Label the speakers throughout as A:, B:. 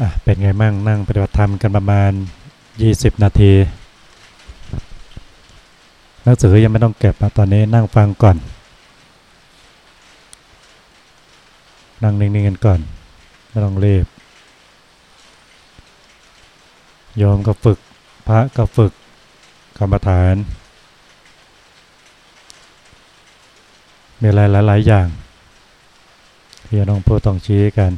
A: อะเป็นไงมั่งนั่งปฏิบัติธรรมกันประมาณ 20 นาที หนังสือยังไม่ต้องเก็บตอนนี้นั่งฟังก่อน นั่งนิ่งๆกันก่อน ไม่ต้องเรีบโยมก็ฝึก พระก็ฝึกกรรมฐาน มีอะไรหลาย ๆ อย่างที่จะต้องพูดต้องชี้กัน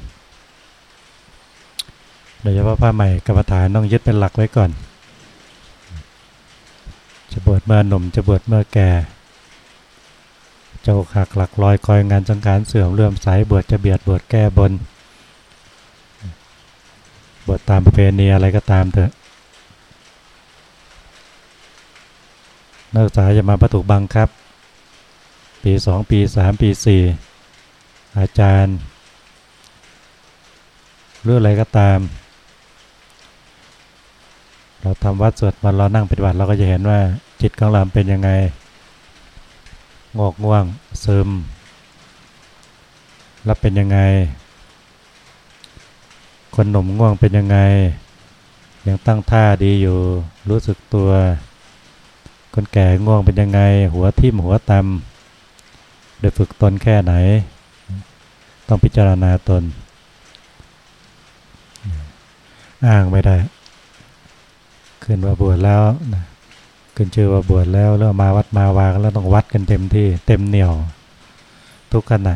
A: โดยเฉพาะผ้าใหม่กรรมฐานต้องยึดเป็นหลักไว้ก่อน จะบวชเมื่อหนุ่มจะบวชเมื่อแก่เจ้าขักหลักลอยคอยงานสังการเสื่อมเลื่อมสายบวชจะเบียดบวชแก้บน บวชตามประเพณีอะไรก็ตามเถอะนักศึกษาจะมาประถูบังครับ ปีสองปีสามปีสี่อาจารย์ หรืออะไรก็ตาม เราทำวัดสวดมันเรานั่งปฏิบัติเราก็จะเห็นว่าจิตของเราเป็นยังไงงอกง่วงซึมแล้วเป็นยังไง คนหนุ่มง่วงเป็นยังไง ยังตั้งท่าดีอยู่ รู้สึกตัว คนแก่ง่วงเป็นยังไง หัวทิ่มหัวตำได้ฝึกตนแค่ไหน ต้องพิจารณาตน อ้างไม่ได้ ขึ้นว่าบวชแล้วนะขึ้นชื่อว่าบวชแล้วแล้วมาวัดมาวากันแล้วต้องวัดกันเต็มที่ เต็มเหนี่ยว ทุกขณะ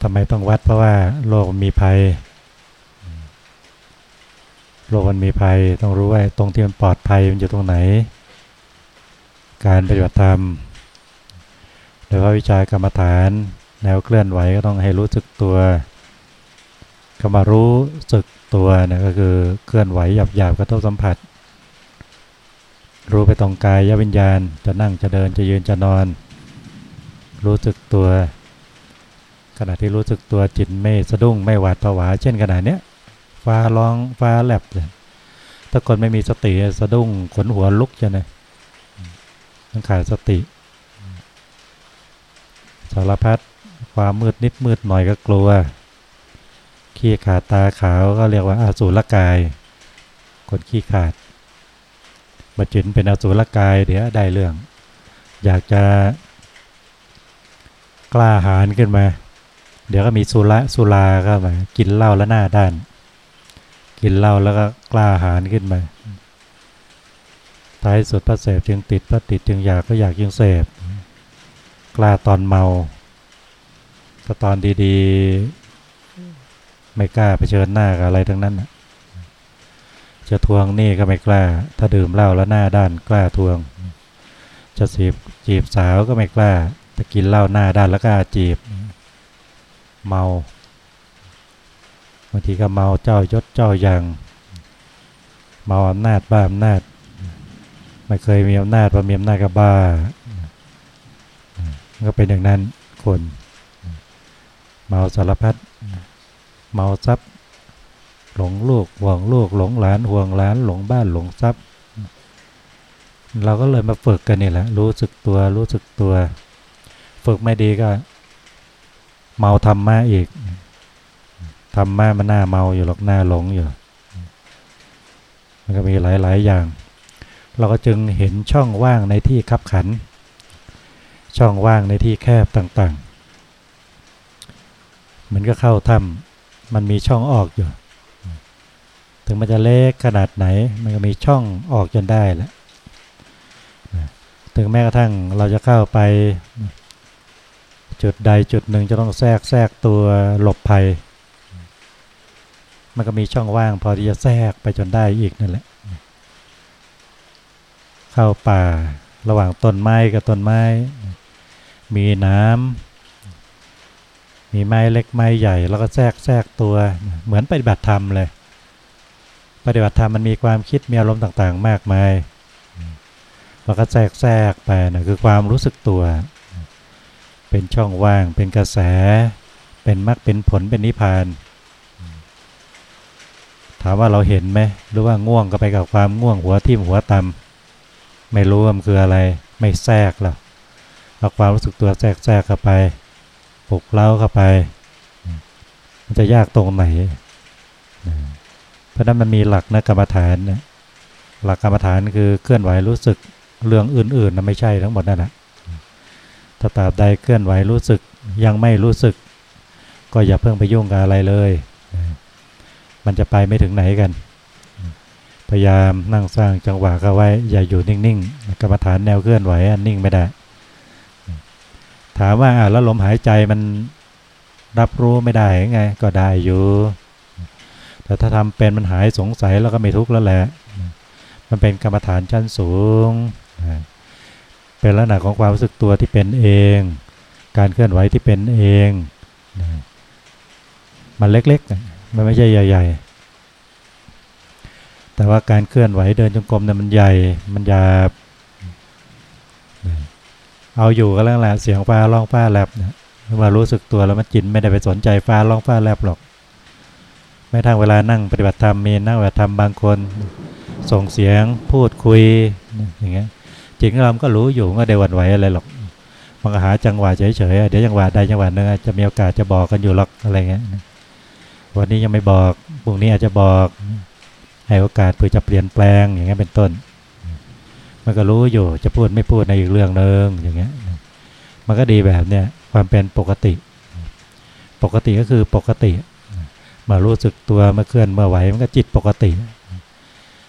A: ทำไมต้องวัดเพราะว่าโลกมีภัย โลกมันมีภัยต้องรู้ว่าตรงที่มันปลอดภัยมันอยู่ตรงไหน การปฏิบัติธรรมโดยเฉพาวิชากรรมฐาน แนวเคลื่อนไหวก็ต้องให้รู้สึกตัว คำว่ารู้สึกตัวนะก็คือเคลื่อนไหวหยาบๆกระทบสัมผัส รู้ไปตรงกายยวิญญาณ จะนั่งจะเดินจะยืนจะนอน รู้สึกตัว ขณะที่รู้สึกตัวจิตไม่สะดุ้งไม่หวาดผวา เช่นขณะเนี้ยฟ้าร้องฟ้าแลบเลยถ้าคนไม่มีสติสะดุ้งขนหัวลุกจะนะต้องขาดสติสารพัดความมืดนิดมืดหน่อยก็กลัว ขี้ขาดตาขาวก็เรียกว่าอาสูรกาย คนขี้ขาดมาจินเป็นอาสูรกายเดี๋ยวได้เรื่อง อยากจะกล้าหาญขึ้นมา เดี๋ยวก็มีสุระสุราก็มากินเหล้าแล้วหน้าด้าน กินเหล้าแล้วก็กล้าหาญขึ้นมาท้ายสุดพระเสพจึงติดพระติดจึงอยากก็อยากจึงเสพกล้าตอนเมาถ้าตอนดีๆ ไม่กล้าไปเชิญหน้ากับอะไรทั้งนั้นจะทวงนี่ก็ไม่กล้า ถ้าดื่มเหล้าแล้วหน้าด้านกล้าทวง จะสีบจีบสาวก็ไม่กล้าถ้ากินเหล้าหน้าด้านแล้วก็จีบ เมาบางทีก็เมาเจ้ายศเจ้ายังเมาอำนาจบ้าอำนาจไม่เคยมีอำนาจพอมีอำนาจก็บ้าก็เป็นอย่างนั้นคน เมาสารพัด เมาทรัพย์หลงลูกห่วงลูกหลงหลานห่วงหลานหลงบ้านหลงทรัพย์ เราก็เลยมาฝึกกันนี่แหละรู้สึกตัวรู้สึกตัว ฝึกไม่ดีก็ เมาธรรมะอีกธรรมะมันหน้าเมาอยู่หรอกหน้าหลงอยู่มันก็มีหลาย ๆ อย่าง เราก็จึงเห็นช่องว่างในที่คับขัน ช่องว่างในที่แคบต่างๆ มันก็เข้าถ้ำ มันมีช่องออกอยู่ ถึงมันจะเล็กขนาดไหน มันก็มีช่องออกจนได้แหละถึงแม้กระทั่งเราจะเข้าไป จุดใดจุดหนึ่งจะต้องแทรกแทรกตัวหลบภัย มันก็มีช่องว่างพอที่จะแทรกไปจนได้อีกนั่นแหละ เข้าป่าระหว่างต้นไม้กับต้นไม้ มีน้ำ มีไม้เล็กไม้ใหญ่แล้วก็แทรกแทรกตัว เหมือนปฏิบัติธรรมเลย ปฏิบัติธรรมมันมีความคิดมีอารมณ์ต่างๆ มากมายแล้วก็แทรกแทรกไปนะคือความรู้สึกตัว เป็นช่องว่างเป็นกระแส เป็นมรรคเป็นผลเป็นนิพพาน ถามว่าเราเห็นไหมหรือว่าง่วงก็ไปกับความง่วงหัวทิ่มหัวตำไม่รู้ว่ามันคืออะไรไม่แทรกหรอกเอาความรู้สึกตัวแทรกแทรกเข้าไป ปลุกเล้าเข้าไป มันจะยากตรงไหน เพราะนั้นมันมีหลักนะกรรมฐานนะหลักกรรมฐานคือเคลื่อนไหวรู้สึกเรื่องอื่นๆนะไม่ใช่ทั้งหมดนั่นแหละถ้าตราบใดเคลื่อนไหวรู้สึกยังไม่รู้สึก ก็อย่าเพิ่งไปยุ่งกับอะไรเลย มันจะไปไม่ถึงไหนกัน พยายามนั่งสร้างจังหวะเข้าไว้ อย่าอยู่นิ่งๆ กรรมฐานแนวเคลื่อนไหวนิ่งไม่ได้ ถามว่าแล้วลมหายใจมันรับรู้ไม่ได้ไง ก็ได้อยู่ แต่ถ้าทำเป็นมันหายสงสัยแล้วก็ไม่ทุกข์แล้วแหละมันเป็นกรรมฐานชั้นสูง เป็นลักษณะของความรู้สึกตัวที่เป็นเอง การเคลื่อนไหวที่เป็นเอง มันเล็กๆ มันไม่ใช่ใหญ่ ๆ แต่ว่าการเคลื่อนไหวเดินจงกรมเนี่ยมันใหญ่ มันหยาบ เอาอยู่ก็แล้วแหละเสียงฟ้าร้องฟ้าแลบเนี่ยว่ารู้สึกตัวแล้วมันจินไม่ได้ไปสนใจฟ้าร้องฟ้าแลบหรอก ไม่ทั้งเวลานั่งปฏิบัติธรรมมีนั่งปฏิบัติธรรมบางคน ส่งเสียงพูดคุยอย่างเงี้ยจิตของเราก็รู้อยู่ก็ได้หวั่นไหวอะไรหรอกมันก็หาจังหวะเฉยๆเดี๋ยวจังหวะใดจังหวะหนึ่งจะมีโอกาสจะบอกกันอยู่หรอกอะไรเงี้ยวันนี้ยังไม่บอกพรุ่งนี้อาจจะบอก ให้โอกาสเพื่อจะเปลี่ยนแปลงอย่างเงี้ยเป็นต้น มันก็รู้อยู่จะพูดไม่พูดในอีกเรื่องหนึ่งอย่างเงี้ยมันก็ดีแบบเนี้ยความเป็นปกติ ปกติก็คือปกติมารู้สึกตัวเมื่อเคลื่อนเมื่อไหวมันก็จิตปกติ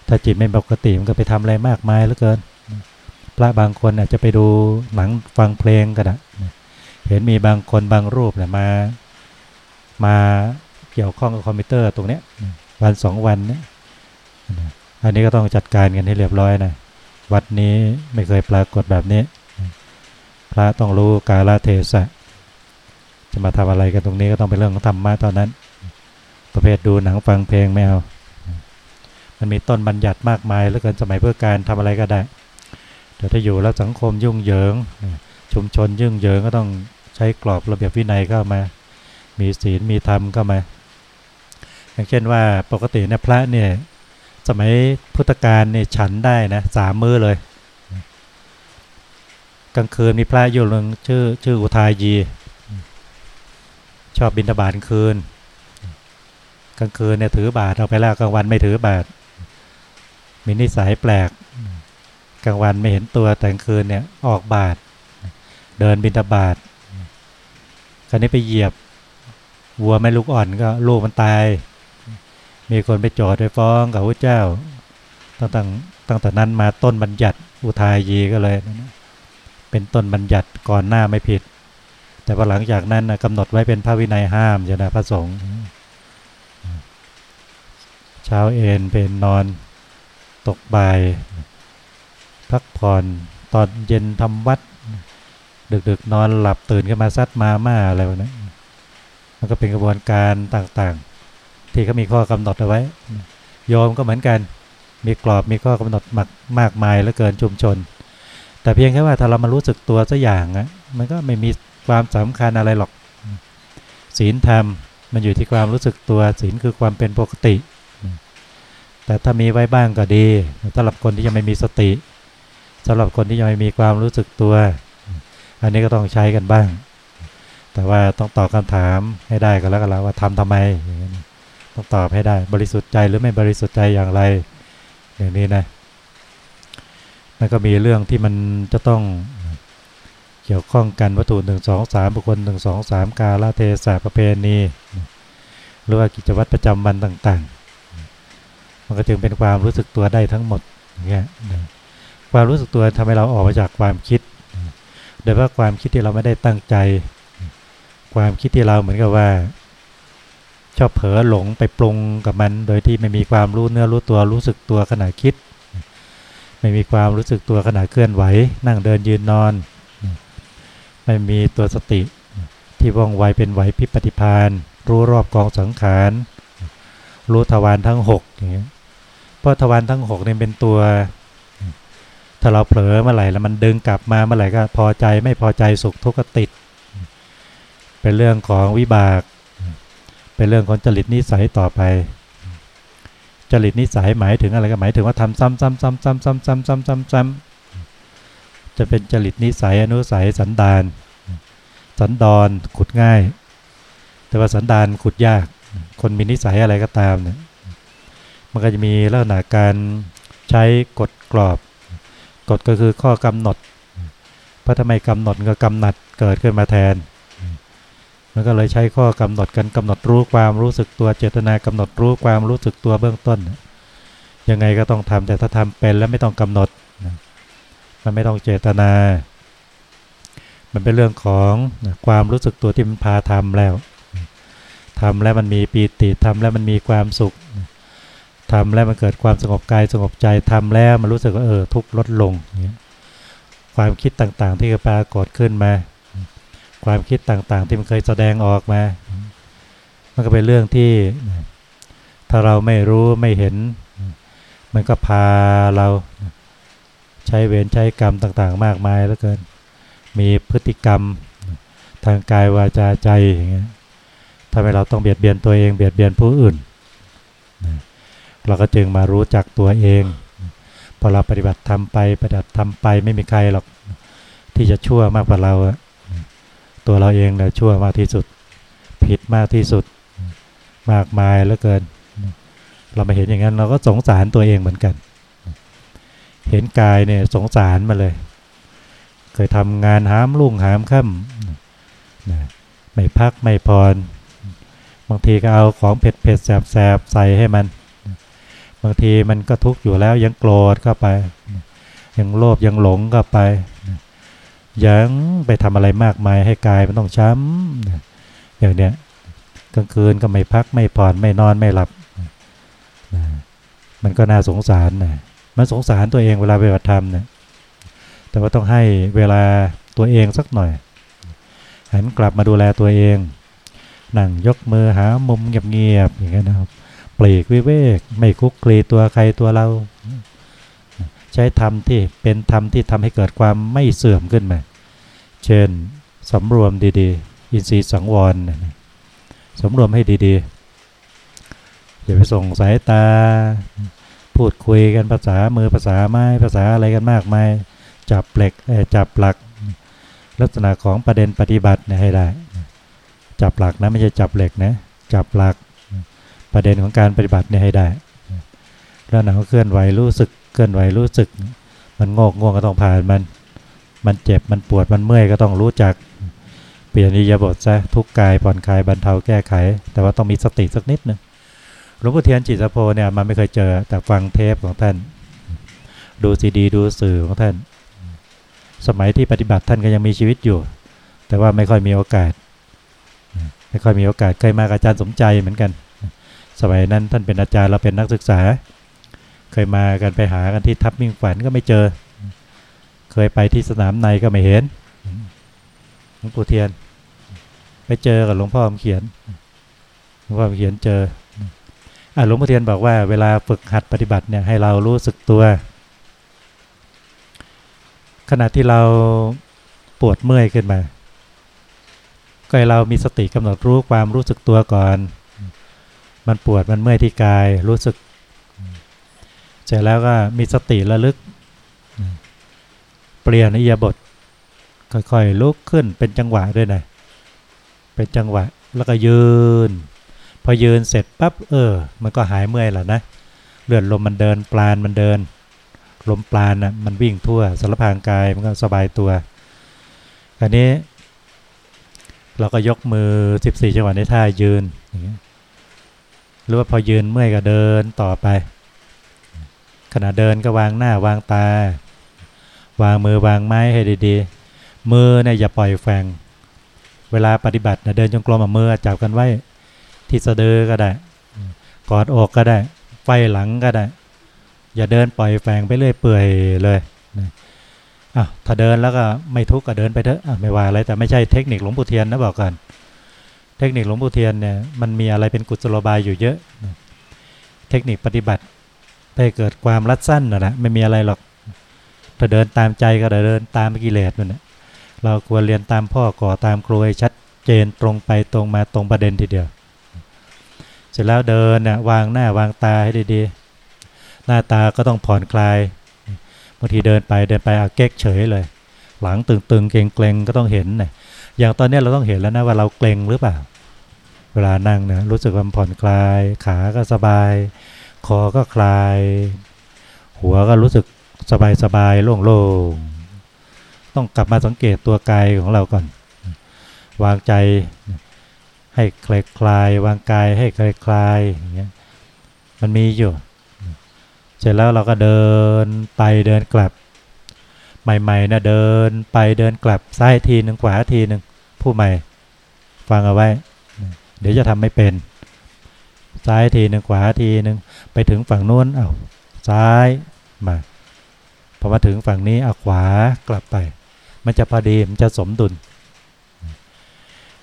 A: ถ้าจิตไม่ปกติมันก็ไปทำอะไรมากมายเหลือเกิน พระบางคนอาจจะไปดูหนังฟังเพลงก็ได้เห็นมีบางคนบางรูปเนี่ยมา มาเกี่ยวข้องกับคอมพิวเตอร์ตรงเนี้ยวันสองวันเนี้ยอันนี้ก็ต้องจัดการกันให้เรียบร้อยนะ วัดนี้ไม่เคยปรากฏแบบนี้ พระต้องรู้กาลเทศะ จะมาทำอะไรกันตรงนี้ก็ต้องเป็นเรื่องของธรรมะตอนนั้น ประเภทดูหนังฟังเพลงไม่เอา มันมีต้นบัญญัติมากมายแล้วเกินสมัยเพื่อการทำอะไรก็ได้แต่ถ้าอยู่แล้วสังคมยุ่งเหยิง ชุมชนยุ่งเหยิงก็ต้องใช้กรอบระเบียบวินัยเข้ามา มีศีลมีธรรมเข้ามา อย่างเช่นว่าปกติเนี่ยพระเนี่ย สมัยพุทธกาลเนี่ยฉันได้นะสามมือเลย กลางคืนมีพระอยู่หนึ่งชื่อชื่ออุทายี ชอบบินทบาทคืน กลางคืนเนี่ยถือบาทเอาไปแล้วกลางวันไม่ถือบาท มีนิสัยแปลก กลางวันไม่เห็นตัวแต่กลางคืนเนี่ยออกบาท เดินบินทบาทคราวนี้ไปเหยียบวัวไม่ลูกอ่อนก็ลูกมันตาย มีคนไปจอดไปฟ้องกับพระเจ้า ตั้งแต่ตั้งแต่นั้นมาต้นบัญญัติอุทายีก็เลยนะเป็นต้นบัญญัติก่อนหน้าไม่ผิด แต่พอหลังจากนั้นกำหนดไว้เป็นพระวินัยห้ามจะนะพระสงฆ์เช้าเอนเป็นนอนตกบ่าย พักผ่อนตอนเย็นทำวัด ดึกๆนอนหลับตื่นขึ้นมาซัดมาม่าอะไรแบบนี้มันก็เป็นกระบวนการต่าง ที่เขามีข้อกำหนดเอาไว้โยมก็เหมือนกัน มีกรอบมีข้อกำหนดมากมากมายและเกินชุมชน แต่เพียงแค่ว่าถ้าเรามารู้สึกตัวสักอย่างอะมันก็ไม่มีความสำคัญอะไรหรอก ศีลธรรมมันอยู่ที่ความรู้สึกตัวศีลคือความเป็นปกติ แต่ถ้ามีไว้บ้างก็ดีสำหรับคนที่ยังไม่มีสติสำหรับคนที่ยังไม่มีความรู้สึกตัว อันนี้ก็ต้องใช้กันบ้าง แต่ว่าต้องตอบคำถามให้ได้ก็แล้วกันแล้วว่าทำทำไม ต้องตอบให้ได้ บริสุทธิ์ใจหรือไม่บริสุทธิ์ใจอย่างไร อย่างนี้นะมันก็มีเรื่องที่มันจะต้องเกี่ยวข้องกันวัตถุหนึ่งสองสามบุคคลหนึ่งสองสามกาลเทศะประเพณีหรือว่ากิจวัตรประจำวันต่าง ๆ มันก็จึงเป็นความรู้สึกตัวได้ทั้งหมดเงี้ยความรู้สึกตัวทำให้เราออกมาจากความคิด โดยว่าความคิดที่เราไม่ได้ตั้งใจ ความคิดที่เราเหมือนกับว่า ชอบเผลอหลงไปปรุงกับมัน โดยที่ไม่มีความรู้เนื้อรู้ตัวรู้สึกตัวขณะคิด ไม่มีความรู้สึกตัวขณะเคลื่อนไหว นั่งเดินยืนนอน ไม่มีตัวสติ ที่ว่องไวเป็นไหวพิปฏิพานรู้รอบกองสังขารรู้ทวารทั้งหกอย่างเงี้ยเพราะทวารทั้งหกเนี่ยเป็นตัว ถ้าเราเผลอเมื่อไหร่แล้วมันดึงกลับมาเมื่อไหร่ก็พอใจไม่พอใจสุขทุกข์ติด เป็นเรื่องของวิบาก เป็นเรื่องของจริตนิสัยต่อไป จริตนิสัยหมายถึงอะไรก็หมายถึงว่าทำซ้ำๆๆๆๆๆๆๆจะเป็นจริตนิสัยอนุสัยสันดาน สันดอนขุดง่าย แต่ว่าสันดานขุดยาก คนมีนิสัยอะไรก็ตามเนี่ยมันก็จะมีลักษณะการใช้กฎกรอบ กฎก็คือข้อกำหนดเพราะทำไมกำหนดก็กำหนัดเกิดขึ้นมาแทน มันก็เลยใช้ข้อกำหนดกันกำหนดรู้ความรู้สึกตัวเจตนากำหนดรู้ความรู้สึกตัวเบื้องต้น ยังไงก็ต้องทำแต่ถ้าทำเป็นแล้วไม่ต้องกำหนด มันไม่ต้องเจตนา มันเป็นเรื่องของความรู้สึกตัวที่มันพาทำแล้วทำแล้วมันมีปีติทำแล้วมันมีความสุขทำแล้วมันเกิดความสงบกายสงบใจทำแล้วมันรู้สึกว่าเออทุกข์ลดลง ความคิดต่างๆที่ปรากฏขึ้นมา ความคิดต่างๆ ที่มันเคยแสดงออกมา มันก็เป็นเรื่องที่ ถ้าเราไม่รู้ไม่เห็น มันก็พาเราใช้เวรใช้กรรมต่างๆ มากมายแล้วเกิน มีพฤติกรรมทางกายวาจาใจอย่างเงี้ยทำให้เราต้องเบียดเบียนตัวเองเบียดเบียนผู้อื่น เราก็จึงมารู้จักตัวเอง พอเราปฏิบัติทำไปปฏิบัติทำไปไม่มีใครหรอกที่จะชั่วมากกว่าเรา ตัวเราเองเนี่ยชั่วมากที่สุด ผิดมากที่สุด มากมายแล้วเกิน เรามาเห็นอย่างนั้น เราก็สงสารตัวเองเหมือนกัน เห็นกายเนี่ยสงสารมาเลย เคยทำงานหามลุ่งหามค่ำไม่พักไม่พรบางทีก็เอาของเผ็ดเผ็ดแสบแสบใส่ให้มัน บางทีมันก็ทุกข์อยู่แล้วยังโกรธเข้าไป ยังโลภยังหลงเข้าไป ยังไปทำอะไรมากมายให้กายมันต้องช้ำอย่างเนี้ยกลางคืนก็ไม่พักไม่ผ่อนไม่นอนไม่หลับมันก็น่าสงสารนะมันสงสารตัวเองเวลาไปปฏิธรรมเนี่ยแต่ว่าต้องให้เวลาตัวเองสักหน่อยหันกลับมาดูแลตัวเองนั่งยกมือหามุมเงียบๆอย่างเงี้ยนะครับปลีกวิเวก ไม่คุกคลีตัวใครตัวเรา ใช้ธรรมที่เป็นธรรมที่ทำให้เกิดความไม่เสื่อมขึ้นมา เช่นสำรวมดีๆ อินทรีย์สังวรสำรวมให้ดีๆ อย่าไปส่งสายตา พูดคุยกันภาษามือภาษาไม้ภาษาอะไรกันมากมายจับเหล็กจับหลัก ลักษณะของประเด็นปฏิบัติให้ได้ จับหลักนะไม่ใช่จับเหล็กนะจับหลักประเด็นของการปฏิบัติเนี่ยให้ได้แล้วหนังเคลื่อนไหวรู้สึก เคลื่อนไหวรู้สึก มันงอกง่วงก็ต้องผ่านมัน มันเจ็บมันปวดมันเมื่อยก็ต้องรู้จัก เปลี่ยนอิยาบทซะทุกกายผ่อนคลายบรรเทาแก้ไข แต่ว่าต้องมีสติสักนิดนึงหลวงพ่อเทียนจิตสโพเนี่ยมันไม่เคยเจอแต่ฟังเทปของท่าน ดูซีดี ดูสื่อของท่าน สมัยที่ปฏิบัติท่านก็ยังมีชีวิตอยู่ แต่ว่าไม่ค่อยมีโอกาส ไม่ค่อยมีโอกาสเคยมาอาจารย์สมใจเหมือนกัน สมัยนั้นท่านเป็นอาจารย์เราเป็นนักศึกษา เคยมากันไปหากันที่ทับมิ่งฝันก็ไม่เจอ เคยไปที่สนามในก็ไม่เห็นหลวงปู่เทียน ไปเจอกับหลวงพ่อเขียนหลวงพ่อเขียนเจอหลวงพ่อเทียนบอกว่าเวลาฝึกหัดปฏิบัติเนี่ยให้เรารู้สึกตัว ขณะที่เราปวดเมื่อยขึ้นมา ก็ให้เรามีสติกำหนดรู้ความรู้สึกตัวก่อน มันปวดมันเมื่อยที่กายรู้สึก เสร็จแล้วก็มีสติระลึก เปลี่ยนอิยาบทค่อยๆลุกขึ้นเป็นจังหวะด้วยนะเป็นจังหวะแล้วก็ยืน พอยืนเสร็จปั๊บเออ มันก็หายเมื่อยแล้วนะเลือดลมมันเดินปลานมันเดิน ลมปลานอะมันวิ่งทั่วสารพางกายมันก็สบายตัวคราวนี้ เราก็ยกมือ 14 จังหวะในท่ายืนหรือว่าพอยืนเมื่อยก็เดินต่อไป ขณะเดินก็วางหน้าวางตา วางมือวางไม้ให้ดีๆ มือเนี่ยอย่าปล่อยแฝงเวลาปฏิบัตินะเดินจงกรมมือจับกันไว้ ที่สะดือก็ได้กอดอกก็ได้ไฟหลังก็ได้ อย่าเดินปล่อยแฝงไปเรื่อยเปื่อยเลยอะถ้าเดินแล้วก็ไม่ทุกข์ก็เดินไปเถอะไม่ว่าอะไรแต่ไม่ใช่เทคนิคหลวงปู่เทียนนะบอกก่อนเทคนิคหลวงปู่เทียนเนี่ยมันมีอะไรเป็นกุศโลบายอยู่เยอะ เทคนิคปฏิบัติ ให้เกิดความรัดสั้นนะนะไม่มีอะไรหรอก ถ้าเดินตามใจก็เดินตามกิเลสมันนะเราควรเรียนตามพ่อก่อตามครูให้ชัดเจนตรงไปตรงมาตรงประเด็นทีเดียว เสร็จแล้วเดินนะ่ะวางหน้าวางตาให้ดีๆ หน้าตาก็ต้องผ่อนคลายบางทีเดินไปเดินไปอาเก๊กเฉยเลย หลังตึงๆเกรงๆก็ต้องเห็นนะอย่างตอนนี้เราต้องเห็นแล้วนะว่าเราเกรงหรือเปล่า เวลานั่งเนี่ยรู้สึกว่าผ่อนคลาย ขาก็สบาย คอก็คลาย หัวก็รู้สึกสบายสบายโล่งๆต้องกลับมาสังเกตตัวกายของเราก่อน วางใจให้คลายคลายวางกายให้คลายคลายอย่างเงี้ยมันมีอยู่ เสร็จแล้วเราก็เดินไปเดินกลับ ใหม่ๆนะเดินไปเดินกลับซ้ายทีหนึ่งขวาทีหนึ่งผู้ใหม่ ฟังเอาไว้ เดี๋ยวจะทำไม่เป็น ซ้ายทีหนึ่งขวาทีหนึ่งไปถึงฝั่งนู้นเอา้าซ้ายมาพอมาถึงฝั่งนี้เอาขวากลับไป มันจะพอดีมันจะสมดุล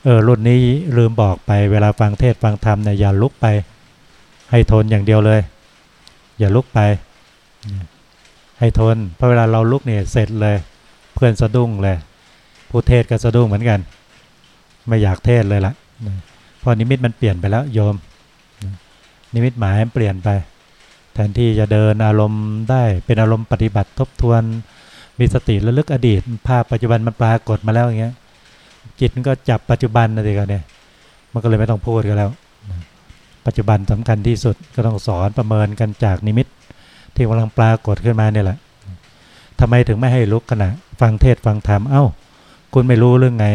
A: เออรุ่นนี้ลืมบอกไปเวลาฟังเทศฟังธรรมเนี่ยอย่าลุกไป ให้ทนอย่างเดียวเลย อย่าลุกไป ให้ทนเพราะเวลาเราลุกเนี่ยเสร็จเลย เพื่อนสะดุ้งเลย ผู้เทศก็สะดุ้งเหมือนกัน ไม่อยากเทศเลยละเพราะนิมิตมันเปลี่ยนไปแล้วโยม นิมิตหมายมันเปลี่ยนไป แทนที่จะเดินอารมณ์ได้เป็นอารมณ์ปฏิบัติทบทวน มีสติระลึกอดีต ภาพปัจจุบันมันปรากฏมาแล้วอย่างเงี้ย จิตก็จับปัจจุบันนะสิกันเนี่ย มันก็เลยไม่ต้องพูดกันแล้ว ปัจจุบันสำคัญที่สุดก็ต้องสอนประเมินกันจากนิมิต ที่กำลังปรากฏขึ้นมาเนี่ยแหละทำไมถึงไม่ให้ลุกขณะ ฟังเทศฟังธรรมเอ้า คุณไม่รู้เรื่องไง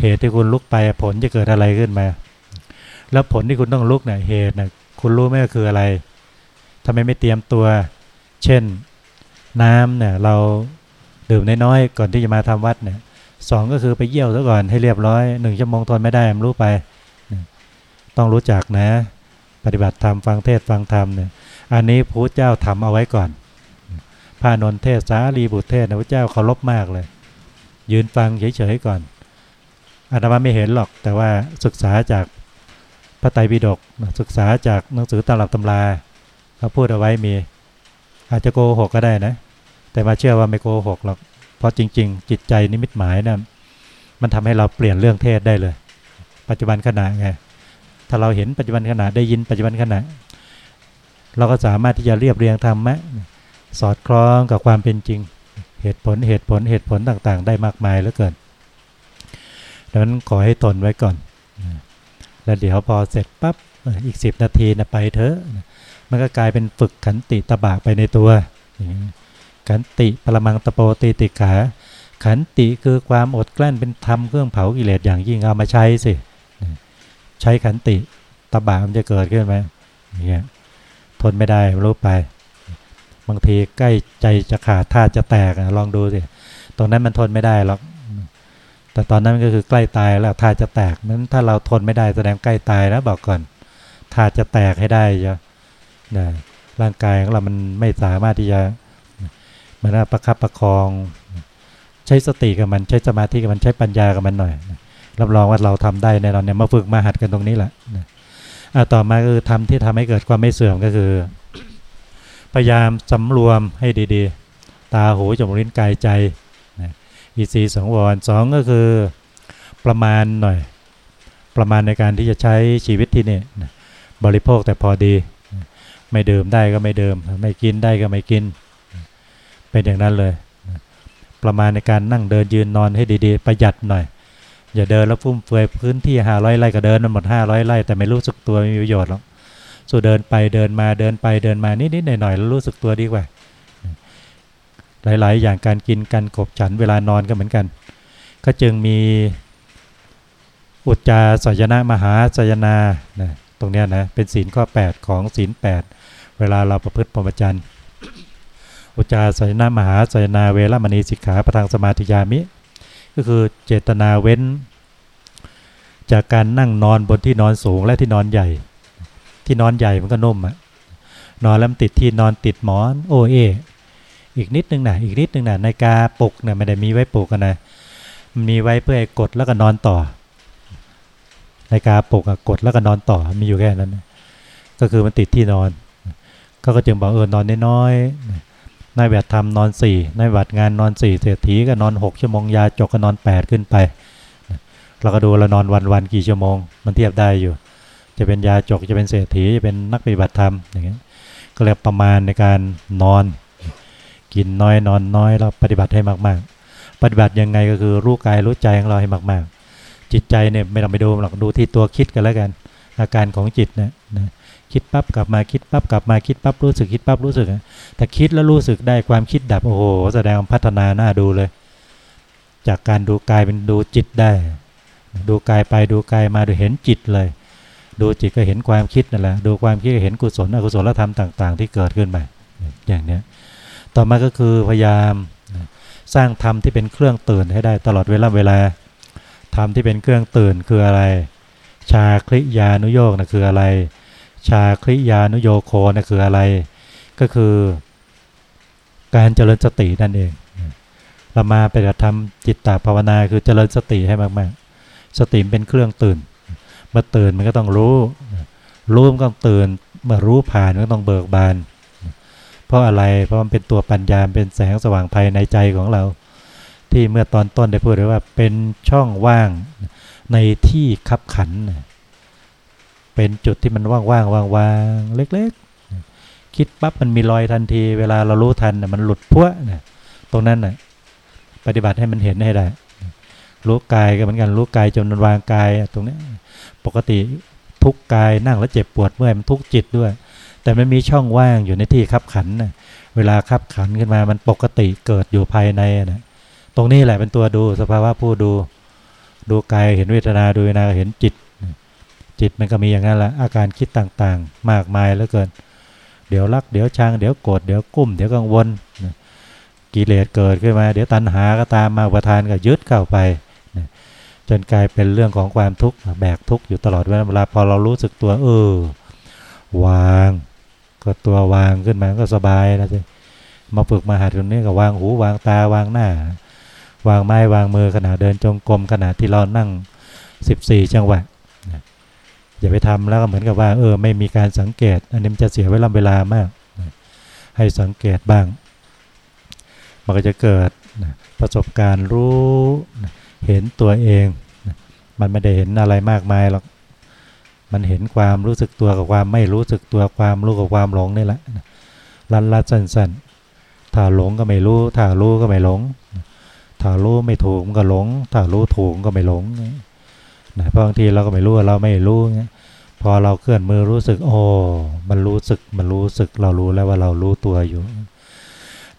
A: เหตุที่คุณลุกไปผลจะเกิดอะไรขึ้นมา แล้วผลที่คุณต้องลุกเนี่ยเหตุนะคุณรู้ไหมก็คืออะไรทำไมไม่เตรียมตัว เช่น น้ำเนี่ยเราดื่มน้อยๆก่อนที่จะมาทำวัดเนี่ยสองก็คือไปเยี่ยวซะก่อนให้เรียบร้อยหนึ่งชั่วโมงทนไม่ได้มรู้ไป ต้องรู้จักนะ ปฏิบัติธรรมฟังเทศฟังธรรมเนี่ยอันนี้พระเจ้าทำเอาไว้ก่อนพระนนเทศสารีบุตรเทศนะพระเจ้าเคารพมากเลย ยืนฟังเฉยๆก่อนอาตมาไม่เห็นหรอกแต่ว่าศึกษาจาก ระไตรปิฎกศึกษาจากหนังสือตำรับตำราเขาพูดเอาไว้มี อาจจะโกหกก็ได้นะ แต่มาเชื่อว่าไม่โกหกหรอกเพราะจริง ๆ จิตใจนิมิตหมายนะมันทำให้เราเปลี่ยนเรื่องเทศได้เลย ปัจจุบันขณะไงถ้าเราเห็นปัจจุบันขณะได้ยินปัจจุบันขณะ เราก็สามารถที่จะเรียบเรียงธรรมะสอดคล้องกับความเป็นจริง เหตุผลเหตุผลเหตุผลต่างๆ ได้มากมายเหลือเกินดังนั้นขอให้ทนไว้ก่อน แล้วเดี๋ยวพอเสร็จปั๊บอีกสิบนาทีนะไปเถอะมันก็กลายเป็นฝึกขันติตบะไปในตัว ขันติปรมังตโปติติขา ขันติคือความอดกลั้นเป็นธรรมเครื่องเผากิเลสอย่างยิ่งเอามาใช้สิ ใช้ขันติตบะมันจะเกิดขึ้นไหมเนี่ยทนไม่ได้รู้ไป บางทีใกล้ใจจะขาดท่าจะแตกลองดูสิ ตรงนั้นมันทนไม่ได้หรอก แต่ตอนนั้นก็คือใกล้ตายแล้วท่าจะแตกนั้นถ้าเราทนไม่ได้แสดงใกล้ตายแล้วบอกก่อนท่าจะแตกให้ได้จะนะร่างกายของเรามันไม่สามารถที่จะมันประคับประคอง ใช้สติกับมันใช้สมาธิกับมันใช้ปัญญากับมันหน่อยรับรองว่าเราทำได้แน่นอนเนี่ยมาฝึกมาหัดกันตรงนี้แหละต่อมาคือทำที่ทำให้เกิดความไม่เสื่อมก็คือ พยายามสำรวมให้ดีๆ ตาหูจมูกลิ้นกายใจ อีสีสองวรสองก็คือประมาณหน่อย ประมาณในการที่จะใช้ชีวิตที่นี่บริโภคแต่พอดี ไม่ดื่มได้ก็ไม่ดื่ม ไม่กินได้ก็ไม่กิน เป็นอย่างนั้นเลย ประมาณในการนั่งเดินยืนนอนให้ดีๆ ประหยัดหน่อย อย่าเดินแล้วฟุ่มเฟือยพื้นที่ห้าร้อยไร่ก็เดินมันหมดห้าร้อยไร่แต่ไม่รู้สึกตัวมีประโยชน์หรอก สู่เดินไปเดินมาเดินไปเดินมานิดๆหน่อยๆแล้วรู้สึกตัวดีกว่า หลาย ๆ อย่างการกินการขบฉันเวลานอนก็เหมือนกัน ก็จึงมีอุจจาสยนะมหาสยนานะตรงนี้นะเป็นศีลข้อ 8 ของศีล 8 เวลาเราประพฤติพรหมจรรย์อุจจาสยนามหาสยนาเวรมณีสิกขาประทางสมาธิยามิ ก็คือเจตนาเว้น จากการนั่งนอนบนที่นอนสูงและที่นอนใหญ่ ที่นอนใหญ่มันก็นุ่มอะนอนแล้วติดที่นอนติดหมอนโอเอ อีกนิดนึงนะอีกนิดนึงนะในกาปลุกเนี่ยไม่ได้มีไว้ปลุกกันนะมีไว้เพื่อกดแล้วก็นอนต่อในกาปลุกกดแล้วก็นอนต่อมีอยู่แค่นั้นก็คือมันติดที่นอน ก็ก็จึงบอกเออนอนน้อยนายแบบทำนอนสี่นายบัตรงานนอนสี่เศรษฐีก็นอนหกชั่วโมงยาจกก็นอนแปดขึ้นไปเราก็ดูเรานอนวันวันกี่ชั่วโมง มันเทียบได้อยู่ จะเป็นยาจกจะเป็นเศรษฐีจะเป็นนักปฏิบัติธรรมอย่างเงี้ยก็เรียกประมาณในการนอน กินน้อยนอนน้อยเราปฏิบัติให้มากๆ ปฏิบัติยังไงก็คือรู้กายรู้ใจของเราให้มาก ๆ จิตใจเนี่ยไม่ต้องไปดูหรอกดูที่ตัวคิดกันแล้วกัน อาการของจิตนะนะคิดปั๊บกลับมาคิดปั๊บกลับมาคิดปั๊บรู้สึกคิดปั๊บรู้สึกแต่คิดแล้วรู้สึกได้ความคิดดับโอ้โหแสดงพัฒนาหน้าดูเลย จากการดูกายเป็นดูจิตได้ ดูกายไปดูกายมาดูเห็นจิตเลย ดูจิตก็เห็นความคิดนั่นแหละดูความคิดก็เห็นกุศลอกุศลธรรมต่าง ๆ ที่เกิดขึ้นไปอย่างเนี้ย ต่อมาก็คือพยายามสร้างธรรมที่เป็นเครื่องตื่นให้ได้ตลอดเวลาเวลาธรรมที่เป็นเครื่องตื่นคืออะไร ชาคริยานุโยกนะคืออะไร ชาคริยานุโยโคนะคืออะไร ก็คือ การเจริญสตินั่นเอง เรามาไปกระทำจิตตภาวนาคือเจริญสติให้มากๆ สติเป็นเครื่องตื่นเมื่อตื่นมันก็ต้องรู้ รู้มันก็ต้องตื่น เมื่อรู้ผ่านมันก็ต้องเบิกบาน เพราะอะไร เพราะมันเป็นตัวปัญญาเป็นแสงสว่างภายในใจของเรา ที่เมื่อตอนต้นได้พูดไว้ว่าเป็นช่องว่างในที่คับขัน เป็นจุดที่มันว่างๆว่างๆเล็กๆ คิดปั๊บมันมีรอยทันที เวลาเรารู้ทันมันหลุดพัวนะตรงนั้นนะปฏิบัติให้มันเห็นให้ได้ รู้กายก็เหมือนกันรู้กายจนมันวางกายตรงนี้ปกติทุกกายนั่งแล้วเจ็บปวดเมื่อยมันทุกจิตด้วย แต่มันมีช่องว่างอยู่ในที่คับขันนะเวลาคับขันขึ้นมามันปกติเกิดอยู่ภายในนะตรงนี้แหละเป็นตัวดูสภาวะผู้ดูดูกายเห็นเวทนาดูเวทนาเห็นจิต จิตมันก็มีอย่างนั้นแหละอาการคิดต่างๆ มากมายเหลือเกิน เดี๋ยวรัก เดี๋ยวชัง เดี๋ยวโกรธเดี๋ยวกุ้ม เดี๋ยวกังวลกิเลสเกิดขึ้นมา เดี๋ยวตัณหาก็ตามมาประทานก็ยึดเข้าไปจนกลายเป็นเรื่องของความทุกข์แบกทุกข์อยู่ตลอดเวลาพอเรารู้สึกตัวเออวาง ก็ตัววางขึ้นมาก็สบายนะสิมาฝึกมาหัดตรงนี้ก็วางหูวางตาวางหน้า วางไม้วางมือขณะเดินจงกรมขณะที่เรานั่ง 14 จังหวะอย่าไปทำแล้วก็เหมือนกับว่าเออไม่มีการสังเกต อันนี้มันจะเสียเวลาเวลามาก ให้สังเกตบ้าง มันก็จะเกิดประสบการณ์รู้เห็นตัวเอง มันไม่ได้เห็นอะไรมากมายหรอก มันเห็นความรู้สึกตัวกับความไม่รู้สึกตัวความรู้กับความหลงนี่แหละลันลัดสั้นๆถ้าหลงก็ไม่รู้ถ้ารู้ก็ไม่หลงถ้ารู้ไม่ถูกก็หลงถ้ารู้ถูกก็ไม่หลงนะบางทีเราก็ไม่รู้เราไม่รู้เงี้ยพอเราเคลื่อนมือรู้สึก โอ้มันรู้สึกมันรู้สึกเรารู้แล้วว่าเรารู้ตัวอยู่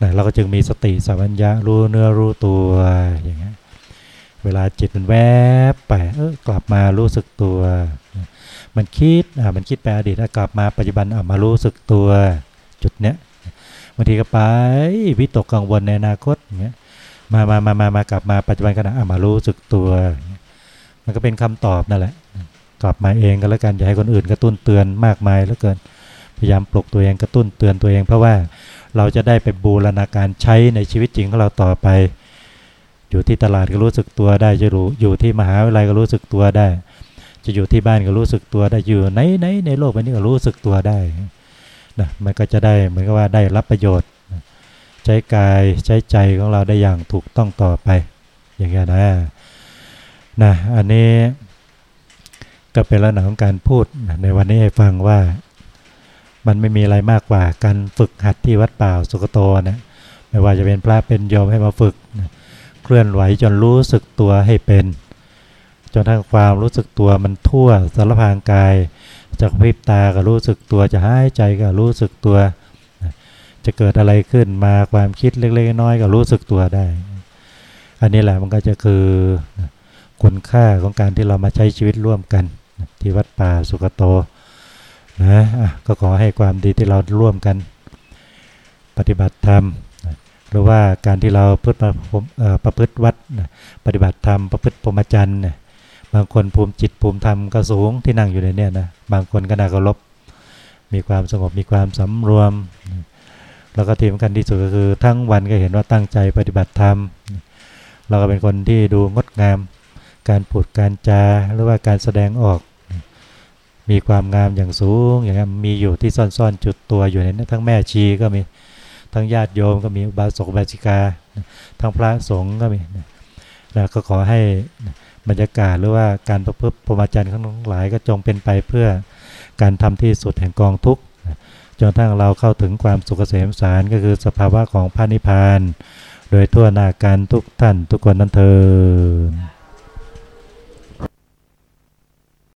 A: นะเราก็จึงมีสติสัมปชัญญะรู้เนื้อรู้ตัวอย่างเงี้ยเวลาจิตมันแวบไปเออกลับมารู้สึกตัว มันคิดอ่ามันคิดไปอดีตกลับมาปัจจุบันอ่ามารู้สึกตัวจุดเนี้ยบางทีก็ไปวิตกกังวลในอนาคตอย่างเงี้ยมามามามามากลับมาปัจจุบันขณะมารู้สึกตัว มันก็เป็นคำตอบนั่นแหละ กลับมาเองก็แล้วกันอย่าให้คนอื่นกระตุ้นเตือนมากมายแล้วเกินพยายามปลุกตัวเองกระตุ้นเตือนตัวเอง เพราะว่าเราจะได้ไปบูรณาการใช้ในชีวิตจริงของเราต่อไป อยู่ที่ตลาดก็รู้สึกตัวได้จะรู้อยู่ที่มหาวิทยาลัยก็รู้สึกตัวได้ จะอยู่ที่บ้านก็รู้สึกตัวได้อยู่ไหนไหนในโลกใบนี้ก็รู้สึกตัวได้นะมันก็จะได้เหมือนกับว่าได้รับประโยชน์ ใช้กายใช้ใจของเราได้อย่างถูกต้องต่อไป อย่างเงี้ยนะนะอันนี้ก็เป็นลักษณะของการพูดในวันนี้ให้ฟังว่ามันไม่มีอะไรมากกว่าการฝึกหัดที่วัดป่าสุกโตนะไม่ว่าจะเป็นพระเป็นโยมให้มาฝึกนะเคลื่อนไหวจนรู้สึกตัวให้เป็น จนทั้งความรู้สึกตัวมันทั่วสารพางกายจะพริบตาก็รู้สึกตัวจะหายใจก็รู้สึกตัว จะเกิดอะไรขึ้นมาความคิดเล็กๆน้อยก็รู้สึกตัวได้ อันนี้แหละมันก็จะคือคุณค่าของการที่เรามาใช้ชีวิตร่วมกัน ที่วัดป่าสุกโตนะก็ขอให้ความดีที่เราร่วมกัน ปฏิบัติธรรมหรือว่าการที่เราพึ่ประพฤติวัดปฏิบัติธรรมประพฤติพรมจรรย์ บางคนภูมิจิตภูมิธรรมก็สูงที่นั่งอยู่ในนี้นะบางคนก็น่าเคารพมีความสงบมีความสำรวม แล้วก็ที่สำคัญที่สุดก็คือทั้งวันก็เห็นว่าตั้งใจปฏิบัติธรรม เราก็เป็นคนที่ดูงดงาม การพูดการจาหรือว่าการแสดงออก มีความงามอย่างสูงอย่างนี้มีอยู่ที่ซ่อนๆจุดตัวอยู่ในนั้นทั้งแม่ชีก็มีทั้งญาติโยมก็มีบาสกบาสิกา ทั้งพระสงฆ์ก็มีแล้วก็ขอให้ บรรยากาศหรือว่าการประพฤติพรหมจรรย์ของทั้งหลายก็จงเป็นไปเพื่อการทำที่สุดแห่งกองทุกข์จนทั้งเราเข้าถึงความสุขเกษมสารก็คือสภาวะของพระนิพพาน โดยทั่วหน้าการทุกท่านทุกคนนั้นเถิด